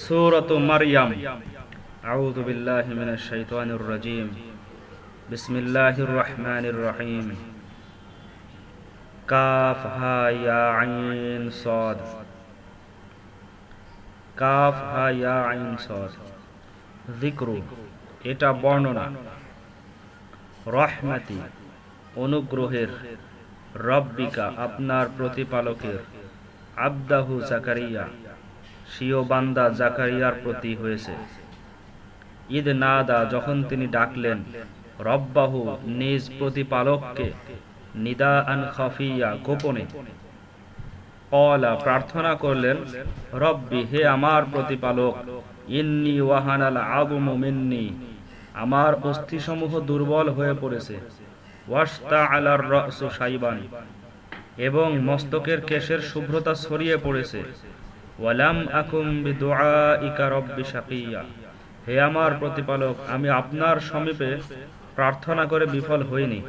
سورة مريم أعوذ بالله من الشيطان الرجيم بسم الله الرحمن الرحيم calf হা ইয়া আইন সদ calf হা ইয়া আইন সদ যিকরু এটা বর্ণনা রহমাতি অনুগ্রহের রব্বিকা আপনার প্রতিপালকের আবদাহু জাকারিয়া সিও বান্দা জাকারিয়ার প্রতি হয়েছে। ঈদ নাদা যখন তিনি ডাকলেন, রব্বাহু, নিজ প্রতিপালককে নিদা আন খাফিয়া, গোপনে। কলা প্রার্থনা করলেন, রব্বি, হে আমার প্রতিপালক, ইন্নি ওয়াহানাল আবমু মিন্নি, আমার অস্থিসমূহ দুর্বল হয়ে পড়েছে। ওয়াস্তা আলার রসু সাইবান, এবং মস্তকের কেশের শুভ্রতা ছড়িয়ে পড়েছে। ওয়ালাম আকুম বিদুআইকা রব্বি শাকিয়া। হে আমার প্রতিপালক, আমি আপনার সমীপে প্রার্থনা করে বিফল হইনি।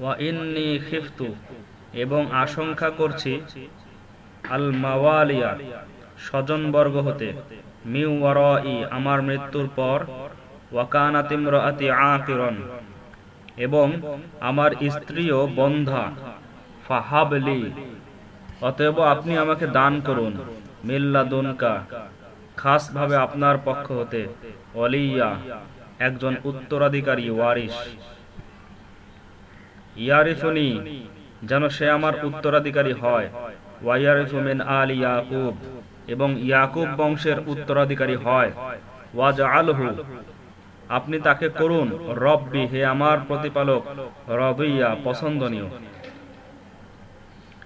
ওয়া ইন্নি খিফতু, এবং আশঙ্কা করছি আল মাওয়ালিয়া, স্বজনবর্গ হতে। মিউ ওয়ারাই, আমার মৃত্যুর পর ওয়াকানাত ইমরাআতি আকিরন, এবং আমার স্ত্রীও বন্ধা। ফাহাবলি অতএব আপনি আমাকে দান করুন। মিল্লা দুনকা খাস ভাবে আপনার পক্ষ হতে অলিয়া, একজন উত্তরাধিকারী ওয়ারিস ইয়ারিফুনি যেন সে আমার উত্তরাধিকারী হয়। ওয়াইয়ারিফুমিন আল ইয়াকুব, এবং ইয়াকুব বংশের উত্তরাধিকারী হয়। ওয়াজ আলহু আপনি তাকে করুন। রব্বি, হে আমার প্রতিপালক, রবিয়া, পছন্দনীয়।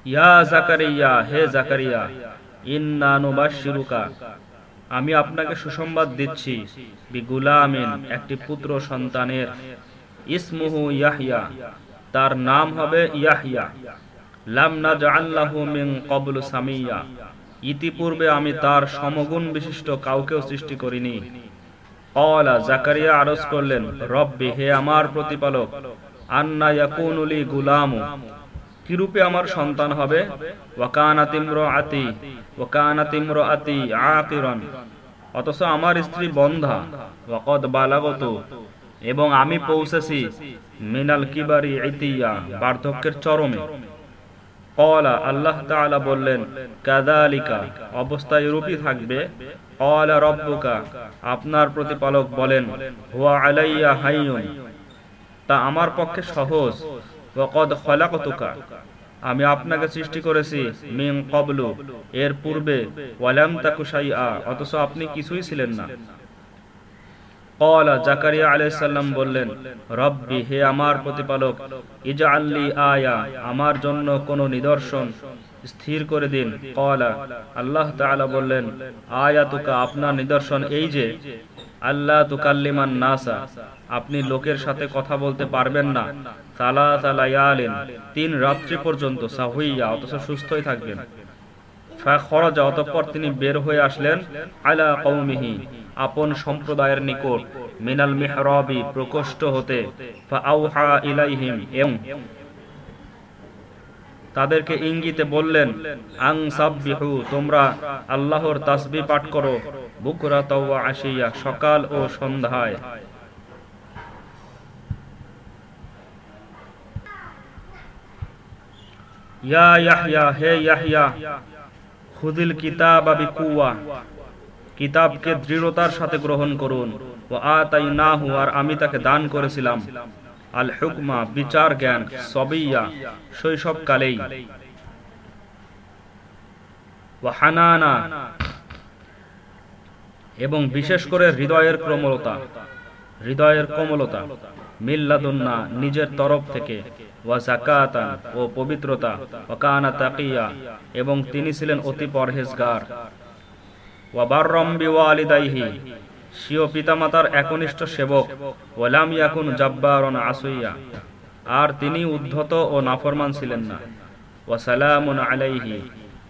ইয়া জাকারিয়া, হে জাকারিয়া, ইন্না নুবাশিরুকা আমি আপনাকে সুসংবাদ দিচ্ছি বি গুলামিন একটি পুত্র সন্তানের। ইসমুহু ইয়াহিয়া তার নাম হবে ইয়াহিয়া লাম নাজআল্লাহু মিন ক্বাবলু সামিয়া। ইতিপূর্বে আমি তার সমগুণ বিশিষ্ট কাউকেও সৃষ্টি করিনি। অলা জাকারিয়া আরজ করলেন, রব্বি, হে আমার প্রতিপালক, আন্না ইয়াকুনুলি গুলামু। কিরূপে আমার সন্তান হবে? ওয়াকানাতিম্র আতি ওয়াকানাতিম্র আতি আকিরন। অথচ আমার স্ত্রী বন্ধা, ওয়াকদ বালাগত। এবং আমি পৌঁছেছি মিনাল কিবারি ইতিয়া, বার্ধক্যের চরমে। কলা আল্লাহ তাআলা বললেন কাদালিকা অবস্থা এরূপই থাকবে। কলা রব্বুকা, আপনার প্রতিপালক বলেন, হুয়া আলাইয়া হাইয়ুন। তা আমার পক্ষে সহজ। আমি আপনাকে সৃষ্টি করেছি মিন কবলু এর পূর্বে অথচ আপনি কিছুই ছিলেন না। আমার জন্য কোন নিদর্শন স্থির করে দিন। আল্লাহ বললেন আয়া তুকা আপনার নিদর্শন এই যে আল্লাহ তুকাল্লিমান নাসা আপনি লোকের সাথে কথা বলতে পারবেন না। সালা সালায়ালিন, তিন রাত্রি পর্যন্ত সাহুইয়া, অথচ সুস্থই থাকবেন। অতঃপর তিনি বের হয়ে আসলেন আলা কৌমিহি আপন সম্প্রদায়ের নিকট, মিনাল মেহরবি, প্রকোষ্ঠ হতে। ইলাইহিম, এবং তাদেরকে ইঙ্গিতে বললেন, আং সাব্বিহু, তোমরা আল্লাহর তাসবি পাঠ করো, বুকরা তাওয়া আসিয়া সকাল ও সন্ধ্যায়। কিতাবকে দৃঢ়তার সাথে গ্রহণ করুন। ও আতাই নাহু আর আমি তাকে দান করেছিলাম। আল হুকমা, বিচার জ্ঞান, সবিয়া শৈশব কালেই হানানা, এবং বিশেষ করে হৃদয়ের ক্রমলতা হৃদয়ের কোমলতা, মিল্লাদুন্না, নিজের তরফ থেকে। ও পবিত্রতা তাকিয়া, এবং তিনি ছিলেন অতি পরহেজগার। পিতামাতার একনিষ্ঠ সেবক আর তিনি উদ্ধত ও নাফরমান ছিলেন না। ওয়া সালামুন আলাইহি,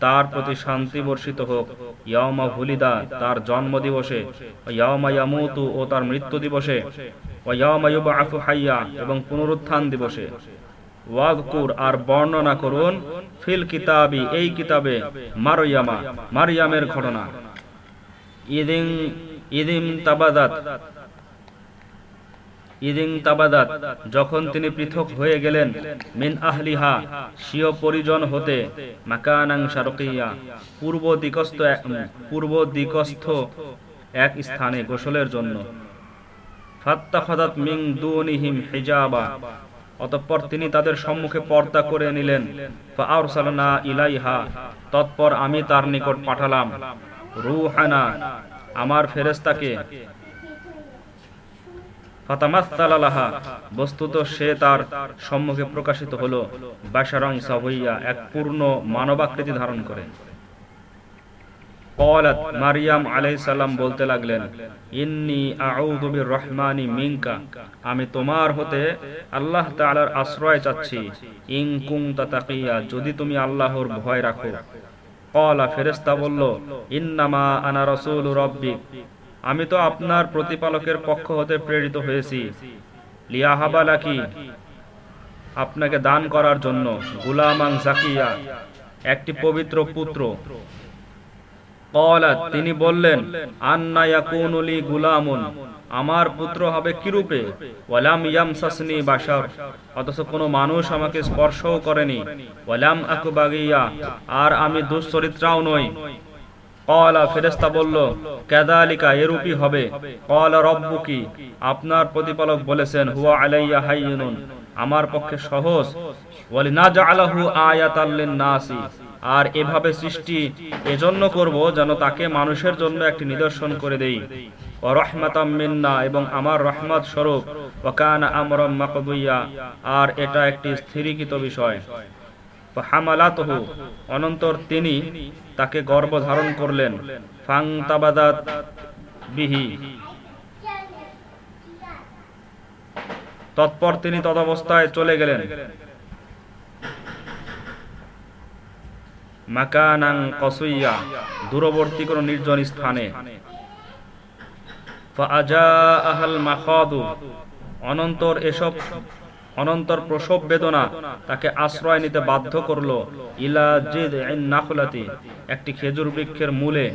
তার প্রতি শান্তি বর্ষিত হোক। ইয়ামা ভুলিদা তার জন্ম দিবসে ও তার মৃত্যু দিবসে ও ইয়ামা ইউবাআসু হাইয়া, এবং পুনরুত্থান দিবসে। ওয়াদকুর আর বর্ণনা করুন, ফিল কিতাবি, এই কিতাবে মারয়ামা, মারিয়ামের ঘটনা। ইদিং, ইদিম তাবাদাত, ইদিং তাবাদাত, যখন তিনি পৃথক হয়ে গেলেন, মিন আহলিহা, স্বীয় পরিজন হতে, মাকানাং শারকিয়া, পূর্ব দিকস্থ পূর্ব দিকস্থ এক স্থানে গোসলের জন্য। ফাত্তাখাদাত মিং দুনিহিম হিজাবা অতঃপর তিনি তাদের সম্মুখে পর্দা করে নিলেন। ইলাইহা, তৎপর আমি তার নিকট পাঠালাম। রুহানা, আমার ফেরেস্তাকে বস্তুত সে তার সম্মুখে প্রকাশিত হলো। বাশারং সাহইয়া, এক পূর্ণ মানবাকৃতি ধারণ করে। মারিয়াম বলতে লাগলেন, ইন্নি রহমানি মিনকা। আমি তোমার হতে আল্লাহ তাআলার আশ্রয় চাচ্ছি। ইন কুনতা তাকিয়া, যদি তুমি আল্লাহর ভয় রাখো। কলা ফেরেস্তা বলল, ইন্নামা আনা রাসূলু রাব্বিক আমি তো আপনার প্রতিপালকের পক্ষ হতে প্রেরিত হয়েছি। আপনাকে দান করার জন্য গুলামাং জাকিয়া, একটি পবিত্র পুত্র। কলাত তিনি বললেন আন্না ইয়াকুনুলি গুলামুন। আমার পুত্র হবে কিরূপে? ওয়ালাম ইয়ামসাসনি বাশার। অথচ কোনো মানুষ আমাকে স্পর্শও করেনি। ওয়ালাম আকুবাগিয়া আর আমি দুশ্চরিত্রাও নই। কলা ফেরেস্তা বলল কেদালিকা এরূপই হবে। কলা রব্বুকি। আপনার প্রতিপালক বলেছেন হুয়া আলাইয়া হাইয়ুনুন। আমার পক্ষে সহজ। ওয়ালি না জাআলাহু আয়াতাল্লিন নাসি। আর এভাবে সৃষ্টি এজন্য করব যেন তাকে মানুষের জন্য একটি নিদর্শন করে দেই। এবং আমার রহমত স্বরূপ আর এটা একটি স্থিরীকৃত বিষয়। অনন্তর তিনি তাকে গর্ভ ধারণ করলেন। বিহি। তৎপর তিনি তদবস্থায় চলে গেলেন। মাকানাং কসুইয়া, দূরবর্তী কোন নির্জন স্থানে। অনন্তর এসব, অনন্তর প্রসব বেদনা তাকে আশ্রয় নিতে বাধ্য করল। ইলা জিদ একটি খেজুর বৃক্ষের মূলে।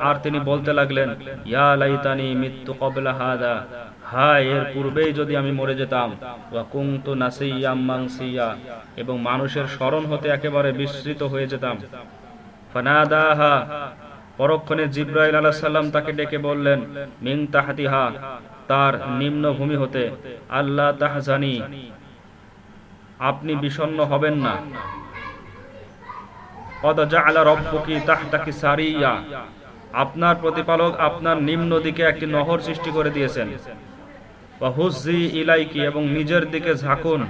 আর তিনি বলতে লাগলেন, ইয়া লাইতানি মৃত্যু কবলা হাদা। হায়, এর পূর্বেই যদি আমি মরে যেতাম, ওয়া কুংতু নাসিয়াম মাংসিয়া এবং মানুষের স্মরণ হতে একেবারে বিস্মৃত হয়ে যেতাম। ফানাদাহা, পরক্ষণে জিব্রাইল আলাইহিস সালাম তাকে ডেকে বললেন মিং তাহাতিহা তার নিম্ন ভূমি হতে আল্লাহ তাহজানি আপনি বিষণ্ণ হবেন না আপনার প্রতিপালক আপনার নিম্ন দিকে একটি নহর সৃষ্টি করে দিয়েছেন এবং নিজের দিকে ঝাঁকুন।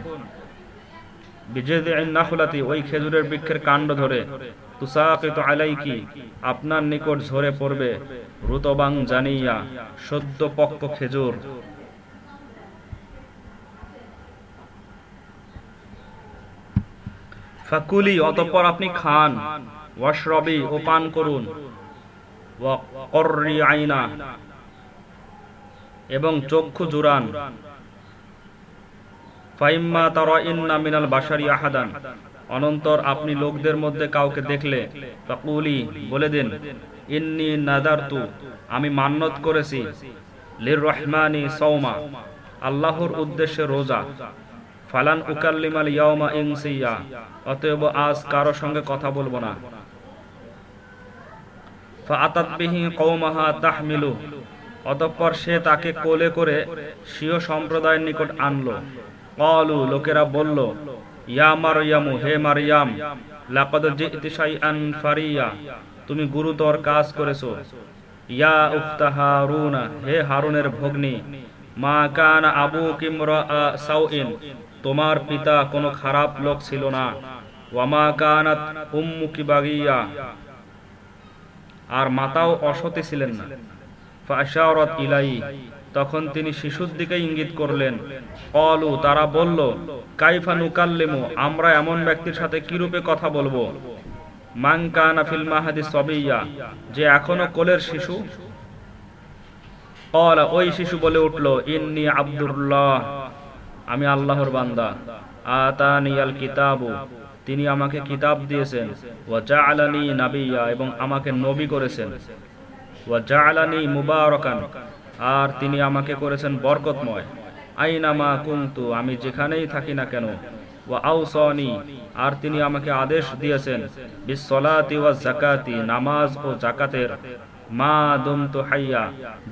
ওই খেজুরের বৃক্ষের কাণ্ড ধরে। তুসাকিত আপনার নিকট ঝরে পড়বে। রুতবাং জানিয়া, সদ্য পক্ক খেজুর। ফাকুলি, অতঃপর আপনি খান। ওয়াশরবি, ও পান করুন। এবং চক্ষু জুরান। ফাইম্মা তারা ইন্না মিনাল বাসারি আহাদান। অনন্তর আপনি লোকদের মধ্যে কাউকে দেখলে ফাকুলি, বলে দিন, ইন্নি নাদারতু, আমি মান্নত করেছি লির রহমানি সৌমা আল্লাহর উদ্দেশ্যে রোজা। ফালান উকাল্লিমাল ইয়াউমা ইনসিয়া, অতএব আজ কারও সঙ্গে কথা বলব না। ফাআতাত বিহি কওমাহা তাহমিলু অতঃপর সে তাকে কোলে করে স্বীয় সম্প্রদায়ের নিকট আনলো। কলু, লোকেরা বলল, ইয়া মারয়ামু হে মারিয়াম লাকাদ জিতি শাইআন ফারিয়া, তুমি গুরুতর কাজ করেছ। ইয়া হারুনা, হে হারুনের ভগ্নী, মা কান আবু কিমরা সাউইন, তোমার পিতা কোনো খারাপ লোক ছিল না। ওয়ামা কানাত উম্মুকি বাগিয়া। আর মাতাও অসতে ছিলেন না। ফাশারত ইলাই তখন তিনি শিশুর দিকে ইঙ্গিত করলেন, কলু, তারা বলল, কাইফা নুকাল্লিমু, আমরা এমন ব্যক্তির সাথে কিরূপে কথা বলব? ফিল মাহাদি সবিয়া, যে এখনও কোলের শিশু? কলা, ওই শিশু বলে উঠল, ইন্নি আব্দুল্লাহ, আমি আল্লাহর বান্দা। আতানিয়াল কিতাবু, তিনি আমাকে কিতাব দিয়েছেন। ও জাআলানি নাবিয়া, এবং আমাকে নবী করেছেন। ওয়া জাআলানি মুবারাকান, আর তিনি আমাকে করেছেন বরকতময়। আইনামা কুনতু, আমি যেখানেই থাকি না কেন, ওয়া আর তিনি আমাকে আদেশ দিয়েছেন, বিসসালাতি ওয়া যাকাতি, নামাজ ও যাকাতের। মা দুমতু হাইয়া,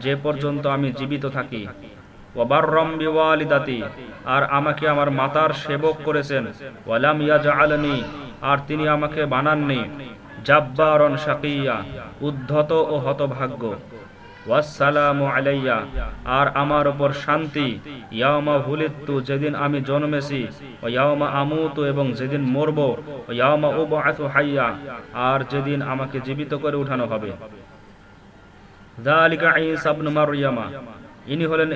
যে পর্যন্ত আমি জীবিত থাকি। ওয়াবাররম বিওয়ালিদাতি, আর আমাকে আমার মাতার সেবক করেছেন। ওয়ালাম ইয়াজআলনি, আর তিনি আমাকে বানাননি। জাব্বারন শাকিয়া উদ্ধত ও হতভাগ্য। আলাইয়া। আর আমার ওপর শান্তি। ইয়ামা যেদিন আমি জন্মেছি, ও ইয়ামা এবং যেদিন মরব, ও হাইয়া। আর যেদিন আমাকে জীবিত করে উঠানো হবে। ইনি হলেন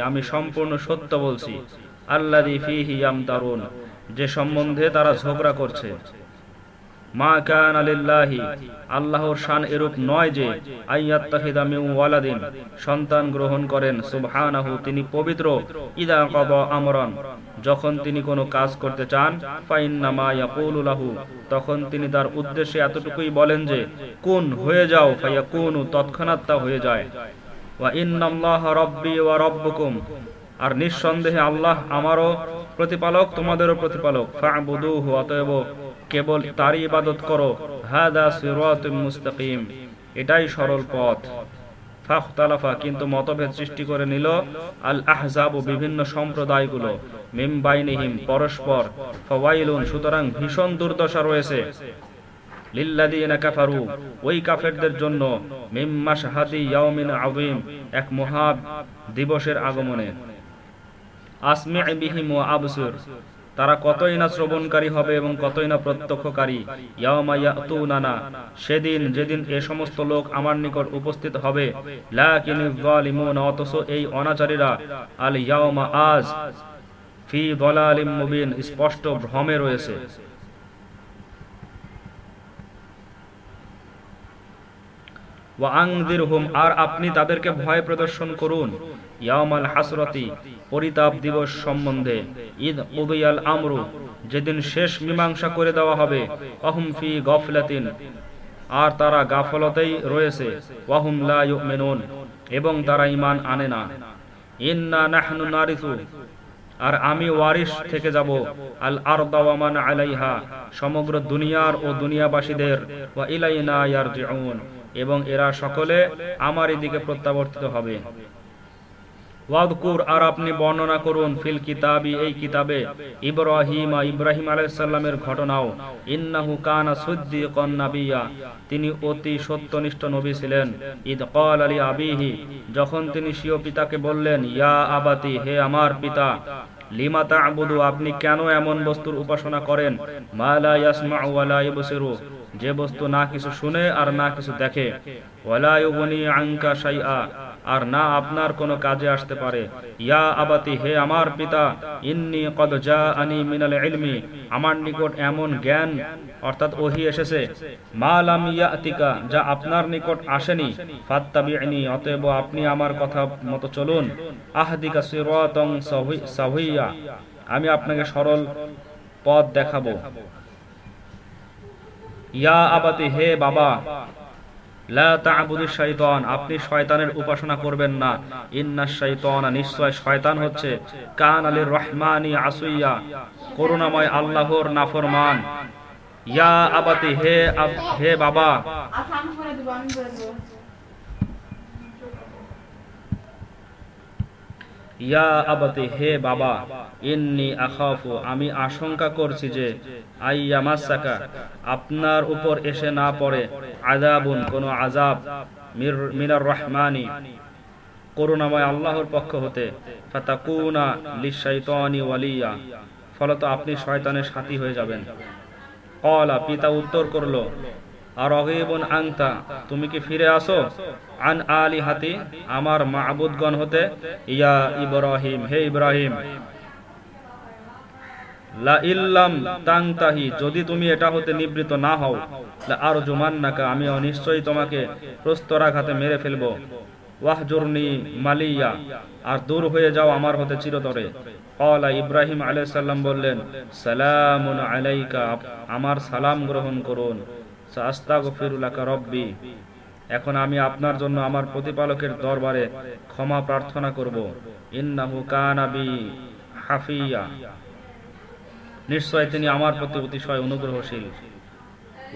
আমি সম্পূর্ণ সত্য বলছি। আল্লাযী যে সম্বন্ধে তারা ঝগড়া করছে। মা কান আলিল্লাহি আল্লাহর শান এরূপ নয় যে ওয়ালাদিন, সন্তান গ্রহণ করেন তিনি পবিত্র, ইদা যখন তিনি কোনো কাজ করতে চান তখন তিনি তার উদ্দেশ্যে এতটুকুই বলেন যে, কোন, হয়ে যাও, ফায়াকুনু, তৎক্ষণাৎ তা হয়ে যায়। ওয়া ইন্নাল্লাহা রাব্বি ওয়া রাব্বুকুম। আর নিঃসন্দেহে আল্লাহ আমারও প্রতিপালক, তোমাদেরও প্রতিপালক। ফা'বুদুহু, অতএব কেবল তারই ইবাদত করো। হাদা সিরাতুম মুস্তাকিম। এটাই সরল পথ। ফাখতালাফা, কিন্তু মতভেদ সৃষ্টি করে নিল আল আহজাব ও বিভিন্ন সম্প্রদায়গুলো। মিম বাইনিহিম, পরস্পর। ফওয়াইলুন, সুতরাং ভীষণ দুর্দশা রয়েছে। লিল্লাযীনা কাফারু, ওই কাফেরদের জন্য মিম্মা শাহাদি ইয়াউমিন আযীম এক মহা দিবসের আগমনে। আসমি বিহিম ও আবসুর। তারা কতই না শ্রবণকারী হবে এবং কতই না প্রত্যক্ষকারী ইয়াতুনানা, সেদিন যেদিন এ সমস্ত লোক আমার নিকট উপস্থিত হবে লাকিনিজ যালিমুন অথচ এই অনাচারীরা, আল ইয়াওমা আজ ফি দালালিম মুবিন, স্পষ্ট ভ্রমে রয়েছে। ওয়াংদিরহুম আর আপনি তাদেরকে ভয় প্রদর্শন করুন। ইয়ামাল হাসরতি, পরিতাপ দিবস সম্বন্ধে। ঈদ উদয়াল আমরু, যেদিন শেষ মীমাংসা করে দেওয়া হবে অহুম ফি গফলাতিন। আর তারা গাফলতেই রয়েছে, ওয়াহুম লা ইউমিনুন, এবং তারা ঈমান আনে না। ইন্না নাহনু নারিসু, আর আমি ওয়ারিস থেকে যাব। আল আরদা ওয়া মান আলাইহা, সমগ্র দুনিয়ার ও দুনিয়াবাসীদের, ওয়া ইলাইনা ইয়ারজিউন, এবং এরা সকলে আমার দিকে প্রত্যাবর্তিত হবে। আর আপনি বর্ণনা করুন, ফিল কিতাবি, এই কিতাবে ইব্রাহিম ইব্রাহিম আলাইসাল্লামের ঘটনাও। ইন্নাহু কানা তিনি অতি সত্যনিষ্ঠ নবী ছিলেন। ঈদ কল আলী আবিহি। যখন তিনি স্বীয় পিতাকে বললেন, ইয়া আবাতি, হে আমার পিতা, লিমা তা'বুদু, আপনি কেন এমন বস্তুর উপাসনা করেন? মা লা ইয়াসমাউ ওয়া লা ইবসিরু। যে বস্তু না কিছু শুনে আর না কিছু দেখে। ওয়ালা শাইআ। আর না আপনার কোনো কাজে আসতে পারে। ইয়া আবাতি, হে আমার পিতা, ইন্নি কদ জাআনি মিনাল ইলমি, আমার নিকট এমন জ্ঞান, অর্থাৎ ওহি এসেছে, মা লাম ইয়াতিকা, যা আপনার নিকট আসেনি ফাত্তাবিউনি অতএব আপনি আমার কথা মতো চলুন। আহদিকা সিরাতান সাহিয়া, আমি আপনাকে সরল পথ দেখাবো। ইয়া আবাতি, হে বাবা আপনি শয়তানের উপাসনা করবেন না। ইন্না শাইতানা, নিশ্চয় শয়তান হচ্ছে। কান আলী রহমানি আসুইয়া, করুণাময় আল্লাহর নাফরমান। ইয়া আবাতি, হে হে বাবা আচ্ছা আমি করে দেবো আমি করে দেবো ইয়া আবাতি, হে বাবা, ইন্নি আখাফু, আমি আশঙ্কা করছি যে, আইয়া মাসাকা, আপনার উপর এসে না পড়ে আযাবুন, কোন আযাব মিনার রহমানি। করুণাময় আল্লাহর পক্ষ হতে, ফাতাকুনা লিশাইতানি ওয়ালিয়া, ফলত আপনি শয়তানের সাথী হয়ে যাবেন। কলা পিতা উত্তর করল আর অগেবন আংতা তুমি কি ফিরে আসো? আন আলি হাতি আমার মাবুদগণ হতে, ইয়া ইব্রাহিম, হে ইব্রাহিম। লা ইল্লাম তাংতাহি যদি তুমি এটা হতে নিবৃত না হও আর জুমান্নাকা আমি অনিশ্চয়ই তোমাকে প্রস্তরাঘাতে মেরে ফেলব। ওয়াহজুরনি মালিয়া, আর দূর হয়ে যাও আমার হতে চিরতরে। কলা ইব্রাহিম আলাইহিস সালাম বললেন, সালামুন আলাইকা, আমার সালাম গ্রহণ করুন। এখন আমি আপনার জন্য আমার প্রতিপালকের দরবারে ক্ষমা প্রার্থনা করব। ইন্নাহু হাফিয়া। নিশ্চয় তিনি আমার প্রতি অতিশয় অনুগ্রহশীল।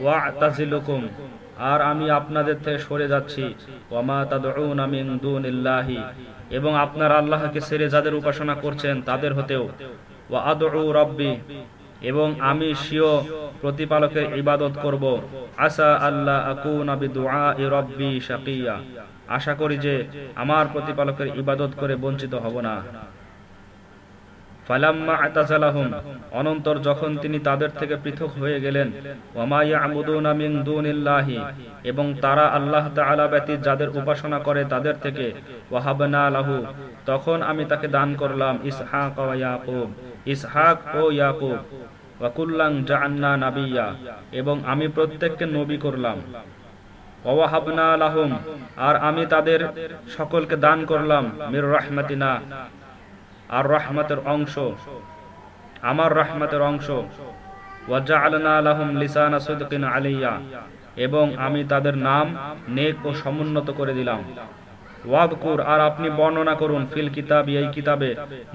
ওয়াতাজিলুকুম। আর আমি আপনাদের থেকে সরে যাচ্ছি। ওয়ামা তাদউনা মিন দুনিল্লাহি। এবং আপনার আল্লাহকে ছেড়ে যাদের উপাসনা করছেন তাদের হতেও। ওয়া আদউ রাব্বি। এবং আমি স্বীয় প্রতিপালকের ইবাদত করব। আসা আল্লাহ আকুনা বিদুআই রাব্বি শাকিয়া। আশা করি যে আমার প্রতিপালকের ইবাদত করে বঞ্চিত হব না। অনন্তর যখন তিনি তাদের থেকে পৃথক হয়ে গেলেন এবং তারা আল্লাহ ব্যতীত যাদের উপাসনা করে তাদের থেকে লাহু। তখন আমি তাকে দান করলাম ইসহাক ইসহাক ও ইয়াকুব। ওয়া কুল্লাং জাআন্না নাবিয়্যা এবং আমি প্রত্যেককে নবী করলাম। ওয়াহাবনা লাহুম, আর আমি তাদের সকলকে দান করলাম, মির রাহমাতিনা, আর রহমতের অংশ, আমার রহমতের অংশ। ওয়াজআলনা লাহুম লিসানা সিদকিন আলাইয়া, এবং আমি তাদের নাম নেক ও সমুন্নত করে দিলাম। ওয়াদকুর আর আপনি বর্ণনা করুন, ফিল কিতাব, এই কিতাবে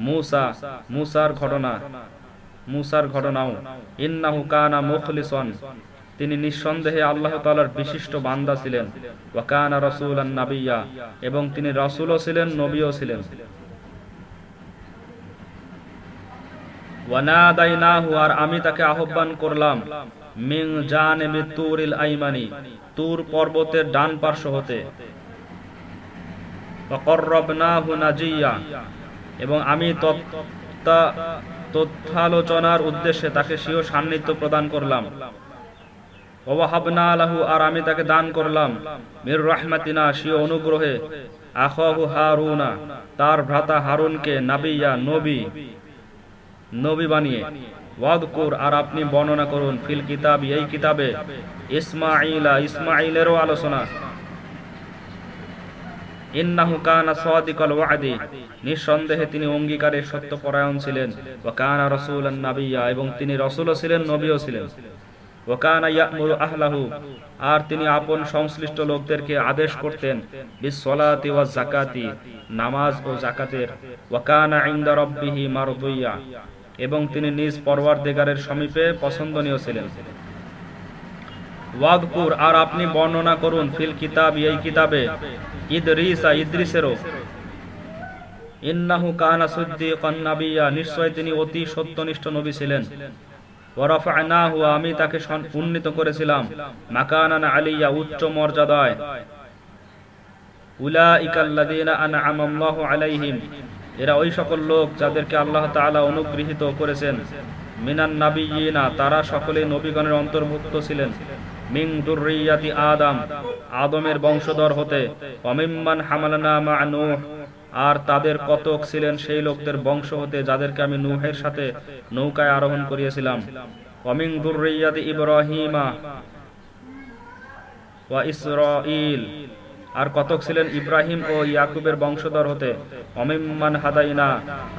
মুসা, মুসার ঘটনা। মুসার ঘটনাও। ইন্নাহু কানা মুখলিসন। তিনি নিঃসন্দেহে আল্লাহ তাআলার বিশিষ্ট বান্দা ছিলেন। ওয়া কানা রাসূলান নাবিয়্যা এবং তিনি রাসূলও ছিলেন, নবীও ছিলেন। ওয়ানাদাইনাহু, আর আমি তাকে আহ্বান করলাম মিং জানিবি তুরিল আইমানি, তুর পর্বতের ডান পার্শ্ব হতে। ওয়াকররবনাহু নাজিয়া। এবং আমি তত্ত্বা- তথ্যালোচনার উদ্দেশ্যে তাকে স্বীয় সান্নিধ্য প্রদান করলাম। আর আমি তাকে দান করলাম। মির রাহমাতিনা অনুগ্রহে। হারুনা, তার ভ্রাতা হারুনকে নাবিয়া, নবী নবী বানিয়ে। ওয়াদকুর আর আপনি বর্ণনা করুন ফিল কিতাব, এই কিতাবে ইসমাইলা ইসমাইলেরও আলোচনা। নিঃসন্দেহে তিনি সত্যপরায়ণ ছিলেন। ওয়া কানা এবং তিনি ছিলেন, নবীও ছিলেন। ওয়া আহলাহু, আর তিনি আপন সংশ্লিষ্ট লোকদেরকে আদেশ করতেন, বিস যাকাতি, নামাজ ও যাকাতের। ওয়া কানা ইনদা রাব্বিহি মারদুইয়া, এবং তিনি নিজ পরওয়ারদিগারের সমীপে পছন্দনীয় ছিলেন। ওয়াদকুর, আর আপনি বর্ণনা করুন, ফিল কিতাব, এই কিতাবে ইদরিসা ইদ্রিসেরও। ইন্নাহু কানা নাবিয়্যা নিশ্চয় তিনি অতি সত্যনিষ্ঠ নবী ছিলেন। আমি তাকে উন্নীত করেছিলাম। মাকানান আলিয়া, উচ্চ মর্যাদায়। আন'আমা আল্লাহু আলাইহিম, এরা ওই সকল লোক যাদেরকে আল্লাহ তাআলা অনুগৃহীত করেছেন। মিনান নাবিয়িনা, তারা সকলে নবীগণের অন্তর্ভুক্ত ছিলেন। মিং দুররিয়াতি আদম, আদমের বংশধর হতে। অমিম্মান হামালানা মা নূহ, আর তাদের কতক ছিলেন সেই লোকদের বংশ হতে যাদেরকে আমি নূহের সাথে নৌকায় আরোহণ করিয়েছিলাম। অমিং দুররিয়াতি ইব্রাহিমা ওয়া ইসরাইল আর কতক ছিলেন ইব্রাহিম ও ইয়াকুবের বংশধর হতে। অমিম্মান হাদাইনা,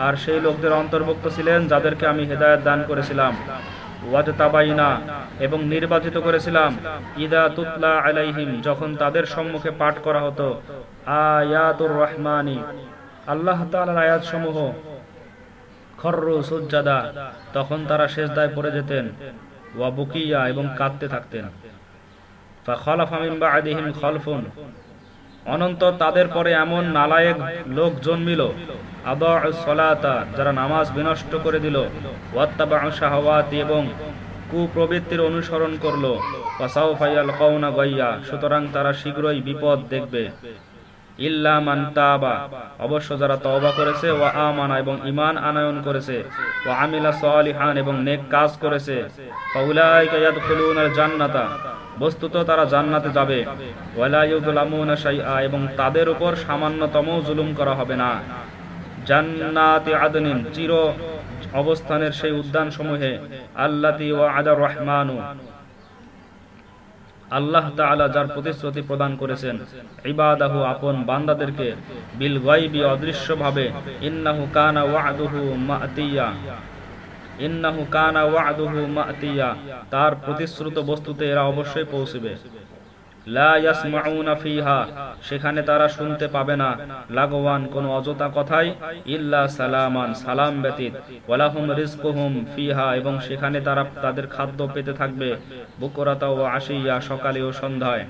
আর সেই লোকদের অন্তর্ভুক্ত ছিলেন যাদেরকে আমি হেদায়েত দান করেছিলাম। এবং নির্বাচিত করেছিলাম। ইদা তুতলা আলাইহিম, যখন তাদের সম্মুখে পাঠ করা হতো। আয়াতুর রহমানি, আল্লাহ আয়াত সমূহ খর্রু সুজ্জাদা, তখন তারা সেজদায় পড়ে যেতেন ওয়া বুকিয়া এবং কাঁদতে থাকতেন। ফাখলাফা মিন বা'দিহিম খলফুন অনন্তর তাদের পরে এমন নালায়েক লোক জন্মিল। যারা নামাজ বিনষ্ট করে দিল। শাহওয়াতি এবং কুপ্রবৃত্তির অনুসরণ করল। ইয়ালকাউনা গাইয়া, সুতরাং তারা শীঘ্রই বিপদ দেখবে। ইল্লা তাবা, অবশ্য যারা তওবা করেছে, ওয়া আমানা এবং ঈমান আনয়ন করেছে, ওয়া আমিলা সালিহান এবং নেক কাজ করেছে জান্নাতা। বস্তুত তারা জান্নাতে যাবে। এবং তাদের উপর সামান্যতম জুলুম করা হবে না। জান্নাতি আদনিন চির অবস্থানের সেই উদ্যান সমূহে আল্লাতি ওয়া আদার রহমানু, আল্লাহ তাআলা যার প্রতিশ্রুতি প্রদান করেছেন, ইবাদাহু, আপন বান্দাদেরকে, বিল গায়বি অদৃশ্যভাবে, ইন্নাহু কানা ওয়া'দুহু মা'তিয়া। ইন্নাহু কানা ওয়াদুহু মাতিয়া। তার প্রতিশ্রুত বস্তুতে এরা অবশ্যই পৌঁছবে। লা ইয়াসমাউনা ফিহা। সেখানে তারা শুনতে পাবে না। লাগওয়ান কোন অযথা কথাই ইল্লা সালামান, সালাম ব্যতীত। ওয়ালাহুম রিজকুহুম ফিহা। এবং সেখানে তারা তাদের খাদ্য পেতে থাকবে বুকরাতা ও আশিয়া সকালে ও সন্ধ্যায়।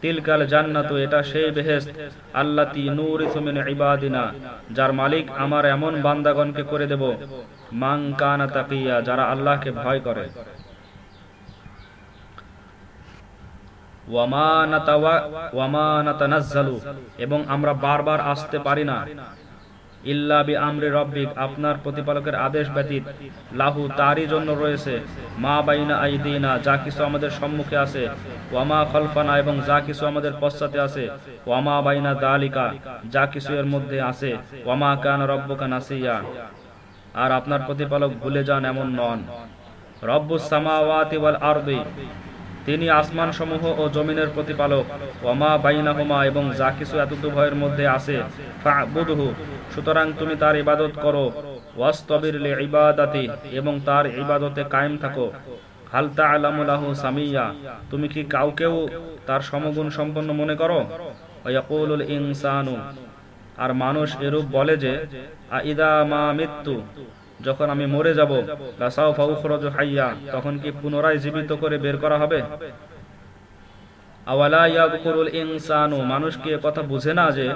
তিলকাল জান্নাতু, এটা সেই বেহেস্ত আল্লাতি নূরিসু মিন ইবাদিনা। যার মালিক আমার এমন বান্দাগণকে করে দেব যারা আল্লাহকে ভয় করে। এবং আমরা বারবার আসতে পারি না। রব্বিক, আপনার প্রতিপালকের আদেশ ব্যতীত, লাহু তারই জন্য রয়েছে। মা বাইনা আইদিনা, যা কিছু আমাদের সম্মুখে আছে। ওয়ামা খলফানা, এবং যা কিছু আমাদের পশ্চাতে আছে। ওয়ামা বাইনা দালিকা, যা কিছু এর মধ্যে আছে। ওয়ামা কান রব্বকা নাসিয়া। আর আপনার প্রতিপালক ভুলে যান এমন নন। তিনি আসমান সমূহ ও জমিনের প্রতিপালক। ওমা বাইনাহুমা, এবং যা কিছু এতটু ভয়ের মধ্যে আছে সুতরাং তুমি তার ইবাদত করো। ওয়াস্তবির ইবাদাতি এবং তার ইবাদতে কায়েম থাকো। হালতা তা'লামু লাহু সামিয়া, তুমি কি কাউকেও তার সমগুণ সম্পন্ন মনে করো? ইনসানু আর মানুষ এরূপ বলে যে, আইদা মা মৃত্যু যখন আমি মরে যাব হাইয়া, তখন কি পুনরায় জীবিত করে বের করা হবে? ইনসানু, মানুষ কি কথা বুঝে না যে,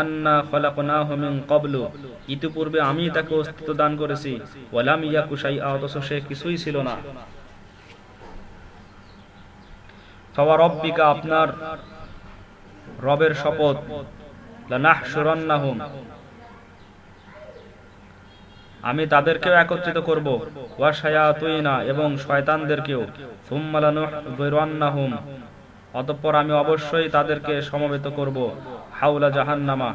আন্না খলাকনাহু মিন ক্বাবলু, ইতিপূর্বে আমি তাকে অস্তিত্ব দান করেছি ওয়ালাম ইয়াকু শাইআ, অথচ সে কিছুই ছিল না। ফাওয়া রব্বিকা, আপনার রবের শপথ আমি তাদেরকেও একত্রিত করব। ওয়াশায়াতুইনা এবং শয়তানদেরকেও। সুম্মা অতঃপর আমি অবশ্যই তাদেরকে সমবেত করব। হাউলা জাহান্নামা।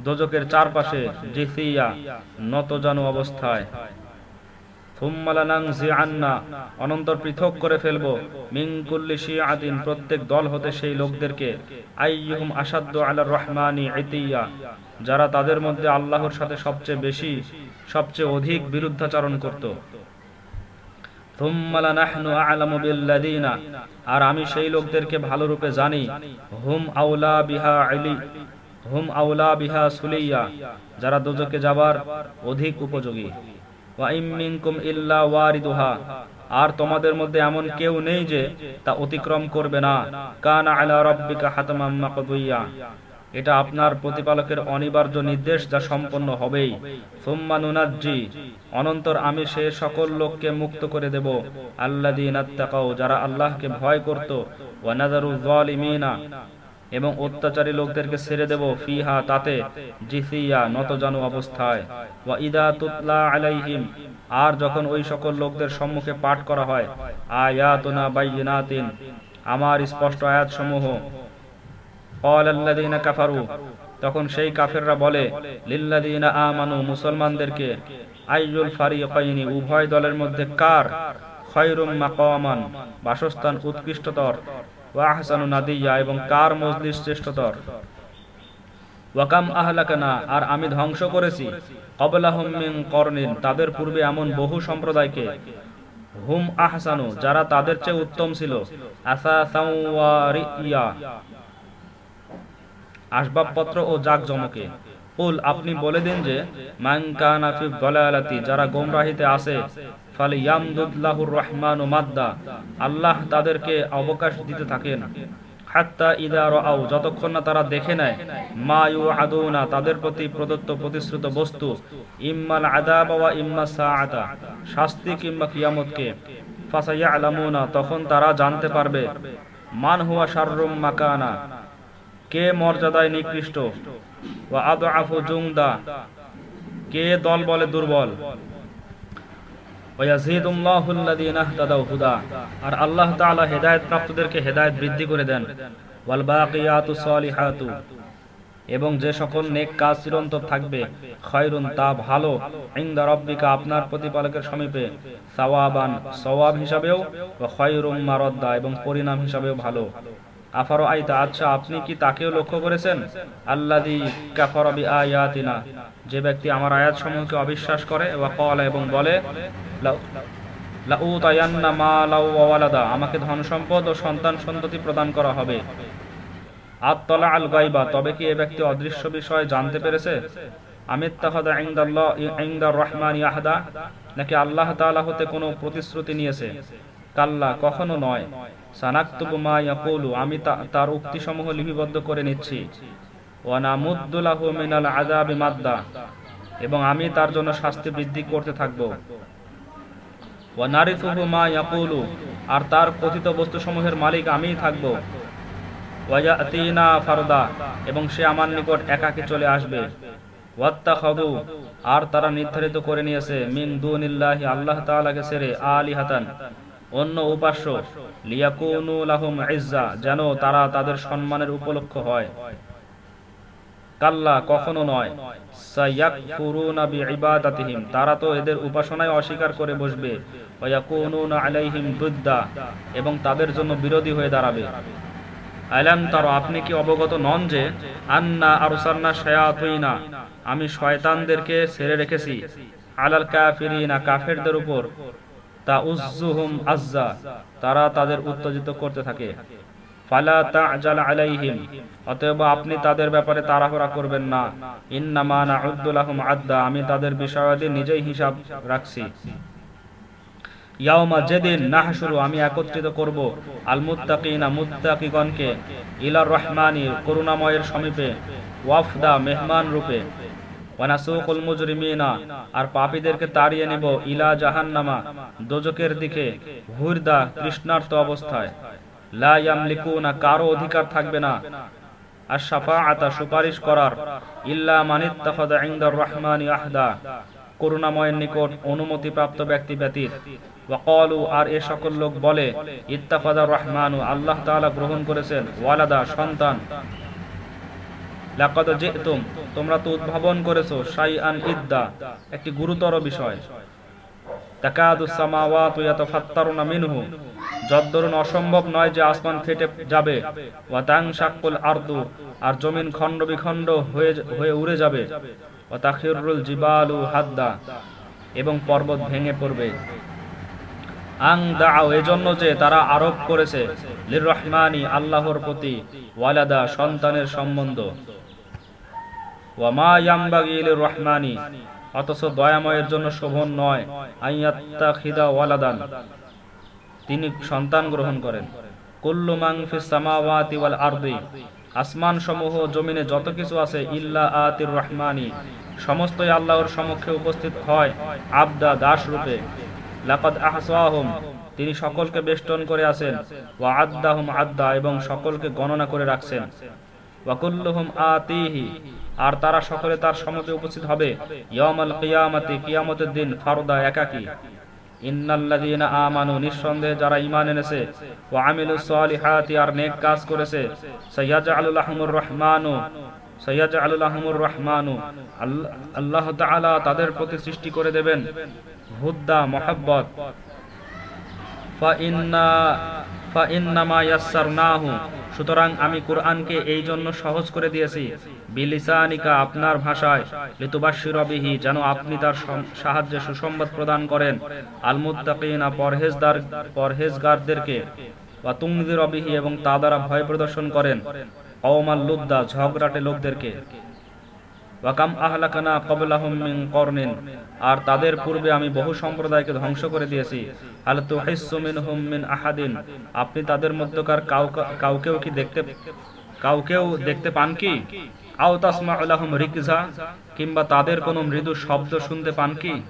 দোজকের চারপাশে জিসিয়া নতজানু অবস্থায়। যারা তাদের মধ্যে আল্লাহর সাথে সবচেয়ে বেশি, সবচেয়ে অধিক বিরুদ্ধাচরণ করত। আর আমি সেই লোকদেরকে ভালো রূপে জানি। হুম আউলা বিহা আলি, হুম আউলা বিহা সুলিয়া, যারা দোজকে যাবার অধিক উপযোগী। ইল্লা ওয়ারিদুহা। আর তোমাদের মধ্যে এমন কেউ নেই যে তা অতিক্রম করবে না। কানা আলা রাব্বিকা হাতমাম মাকদুইয়া। এটা আপনার প্রতিপালকের অনিবার্য নির্দেশ যা সম্পন্ন হবেই। সুম্মা নুনাজ্জি, অনন্তর আমি সে সকল লোককে মুক্ত করে দেব। তাকাও যারা আল্লাহকে ভয় করত। ওয়া নাযারু যালিমিনা এবং অত্যাচারী লোকদেরকে ছেড়ে দেব ফিহা তাতে, জিসিয়া নতজানু অবস্থায়। ওয়া ইদা তুতলা আলাইহিম, আর যখন ওই সকল লোকদের সম্মুখে পাঠ করা হয়, আয়াতুনা বাইয়িনাতিন, আমার স্পষ্ট আয়াত সমূহ আল্লাযীনা কাফারু, তখন সেই কাফেররা বলে, লিল্লাযীনা আমানু, মুসলমানদেরকে, আইয়ুল ফারিকাইনি, উভয় দলের মধ্যে কার? খয়রুম মাকামান, বাসস্থান উৎকৃষ্টতর। এবং কার মজলিস শ্রেষ্ঠতর? ওয়াকাম আহলাকানা, আর আমি ধ্বংস করেছি। কবলাহুম মিন করনিন তাদের পূর্বে এমন বহু সম্প্রদায়কে। হুম আহসানু, যারা তাদের চেয়ে উত্তম ছিল। আসবাবপত্র ও জাকজমকে। কুল, আপনি বলে দিন যে, মান কানা ফি দালালাতি, যারা গোমরাহিতে আছে ফালি ইয়ামদুল্লাহুর রহমান ও মাদ্দা, আল্লাহ তাদেরকে অবকাশ দিতে থাকেন। হাত্তা ইদা রাও যতক্ষণ না তারা দেখে নেয়, মা ইউআদুনা, তাদের প্রতি প্রদত্ত প্রতিশ্রুত বস্তু, ইম্মাল আযাব ওয়া ইম্মা সাআতা, শাস্তি কিংবা কিয়ামতকে। ফাসায়ালামুনা, তখন তারা জানতে পারবে, মান হুয়া শাররুম মাকানা, কে মর্যাদায় নিকৃষ্ট। কে দল বলে দুর্বল? আর আল্লাহ হেদায়েত প্রাপ্তদেরকে হেদায়েত বৃদ্ধি করে দেন। এবং যে সকল নেক কাজ চিরন্তর থাকবে, খয়রুন, তা ভালো। ইনদা রাব্বিকা আপনার প্রতিপালকের সমীপে সাওয়াবান, সওয়াব হিসাবেও খয়রুম মারাদ্দা এবং পরিণাম হিসাবেও ভালো। আফারো আইতা আচ্ছা আপনি কি তাকেও লক্ষ্য করেছেন? আল্লাদি কাফরবি আয়াতিনা যে ব্যক্তি আমার আয়াত সমূহকে অবিশ্বাস করে বা কল এবং বলে আমাকে ধন সম্পদ ও সন্তান সন্ততি প্রদান করা হবে। আত্তলা আল গাইবা তবে কি এ ব্যক্তি অদৃশ্য বিষয় জানতে পেরেছে? রহমান ইয়াহদা নাকি আল্লাহ তাআলা হতে কোনো প্রতিশ্রুতি নিয়েছে? কাল্লা, কখনো নয়। আমি তার উক্তিসমূহ লিপিবদ্ধ করে নিচ্ছি। এবং আমি তার জন্য শাস্তি বৃদ্ধি করতে থাকব। আর তার কথিত বস্তুসমূহের মালিক আমিই থাকব। ফারদা, এবং সে আমার নিকট একাকে চলে আসবে। আর তারা নির্ধারিত করে নিয়েছে, মিন দুনিল্লাহি, আল্লাহ তাআলাকে ছেড়ে আলিহাতান। অন্য উপাস্য, লিয়াকুনু ইজ্জা, যেন তারা তাদের সম্মানের উপলক্ষ হয়। কাল্লা, কখনো নয়। তারা তো এদের উপাসনায় অস্বীকার করে বসবে। এবং তাদের জন্য বিরোধী হয়ে দাঁড়াবে। আলাম তার, আপনি কি অবগত নন যে, আন্না আরসালনা শায়াতুইনা আমি শয়তানদেরকে ছেড়ে রেখেছি। আলাল কাফিরিনা, কাফেরদের উপর। আজ্জা, তারা তাদের উত্তেজিত করতে থাকে। আপনি তাদের ব্যাপারে তাড়াহুড়া করবেন না। ইন্নামা নাউদ্দু আদ্দা, আমি তাদের বিষয়াদি নিজেই হিসাব রাখছি। আমি একত্রিত করব আল মেহমান রূপে। ওয়ানাসুকুল মুজরিমিনা, আর পাপীদেরকে তাড়িয়ে নেব ইলা জাহান্নামা দোজকের দিকে, হুরদা তৃষ্ণার্ত অবস্থায়। লা ইয়ামলিকুনা, কারও অধিকার থাকবে না। আর শাফাআতা, সুপারিশ করার, ইল্লা মানিত্তাখাদা ইনদার রহমানি আহদা, করুণাময়ের নিকট অনুমতিপ্রাপ্ত ব্যক্তি ব্যতীত। ওয়াকালু আর এ সকল লোক বলে ইত্তাফাদা রহমানু, আল্লাহ তাআলা গ্রহণ করেছেন, ওয়ালাদা, সন্তান। তোমরা তো উদ্ভাবন করেছ, শাইআন ইদ্দা, একটি গুরুতর বিষয়। মিনহু যদ্দরুন অসম্ভব নয় যে আসমান ফেটে যাবে আর জমিন খণ্ড বিখণ্ড হয়ে উড়ে যাবে হাদ্দা, এবং পর্বত ভেঙে পড়বে। আং দাও এজন্য যে তারা আরোপ করেছে, লির রহমানি, আল্লাহর প্রতি ওয়ালাদা সন্তানের সম্বন্ধ। রহমানি অথচ দয়াময়ের জন্য শোভন নয় আইয়াত্তা খিদা ওয়ালাদান। তিনি সন্তান গ্রহণ করেন। কুল্লু ফিস সামাওয়াতি ওয়াল আরদি আসমান সমূহ জমিনে যত কিছু আছে, ইল্লা আতির রহমানি, সমস্তই আল্লাহর সমক্ষে উপস্থিত হয়, আবদা দাস রূপে লাকাদ আহসাহুম, তিনি সকলকে বেষ্টন করে আছেন, ওয়া আদ্দাহুম আদ্দা, এবং সকলকে গণনা করে রাখছেন। আর তারা সকলে তার সম্মুখে উপস্থিত হবে। ইয়ামাল দিন ফারদা একাকী। নিঃসন্দেহে যারা এনেছে আর নেক কাজ করেছে আল্লাহ- তাদের প্রতি সৃষ্টি করে দেবেন। হুদ্দা, মহাব্বত। সুতরাং আমি কুরআনকে এই জন্য সহজ করে দিয়েছি, বিলিসানিকা আপনার ভাষায়, লিতুবাশশির বিহি, যেন আপনি তার সাহায্যে সুসংবাদ প্রদান করেন। আল মুত্তাকিনা পরহেজদার, পরহেজগারদেরকে বা তুনযির বিহি এবং তা দ্বারা ভয় প্রদর্শন করেন। কওমাল লুদ্দা, ঝগড়াটে লোকদেরকে। ওয়াকাম আহলাকানা কবলাহুম মিন করনিন। আর তাদের পূর্বে আমি বহু সম্প্রদায়কে ধ্বংস করে দিয়েছি। আল তুহিসসু মিনহুম মিন আহাদিন। আপনি তাদের মধ্যকার কাউ- কাউকেও কি দেখতে কাউকেও দেখতে পান কি? আও তাসমা লাহুম রিকজা, কিংবা তাদের কোনো মৃদু শব্দ শুনতে পান কি?